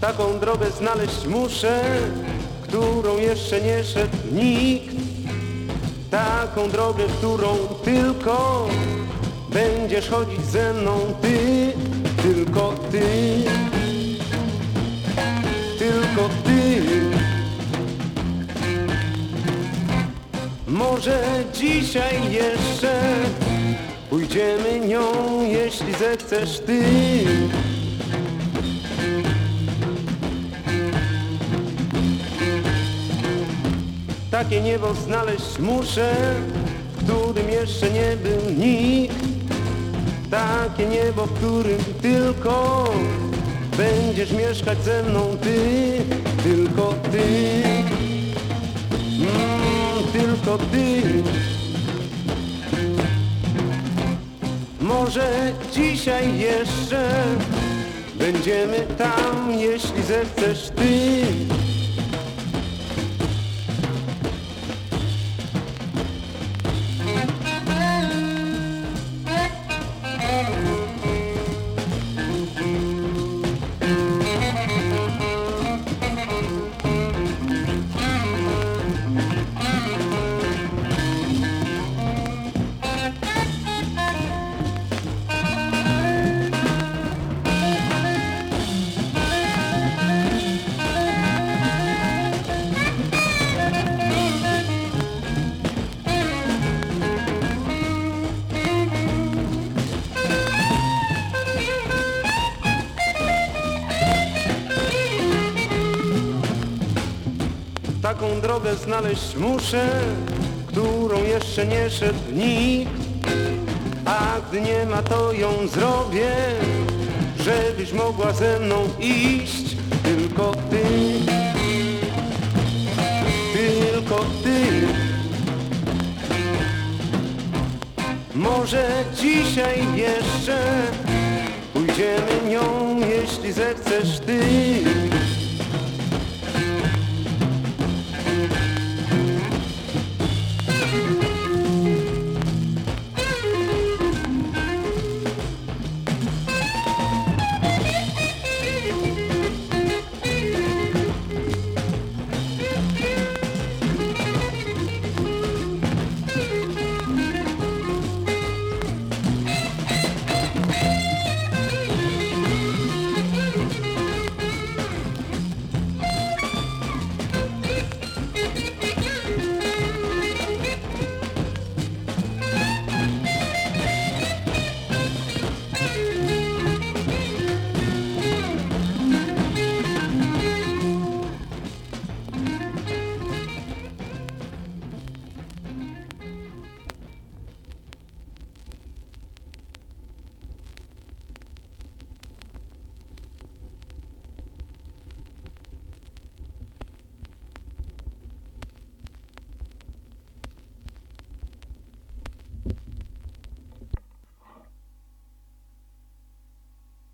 Taką drogę znaleźć muszę, którą jeszcze nie szedł nikt. Taką drogę, którą tylko będziesz chodzić ze mną ty, tylko ty, tylko ty. Może dzisiaj jeszcze pójdziemy nią, jeśli zechcesz ty. Takie niebo znaleźć muszę, w którym jeszcze nie był nikt. Takie niebo, w którym tylko będziesz mieszkać ze mną ty, tylko ty, mm, tylko ty. Może dzisiaj jeszcze będziemy tam, jeśli zechcesz ty. Taką drogę znaleźć muszę, którą jeszcze nie szedł nikt. A gdy nie ma, to ją zrobię, żebyś mogła ze mną iść. Tylko ty, tylko ty. Może dzisiaj jeszcze pójdziemy nią, jeśli zechcesz ty.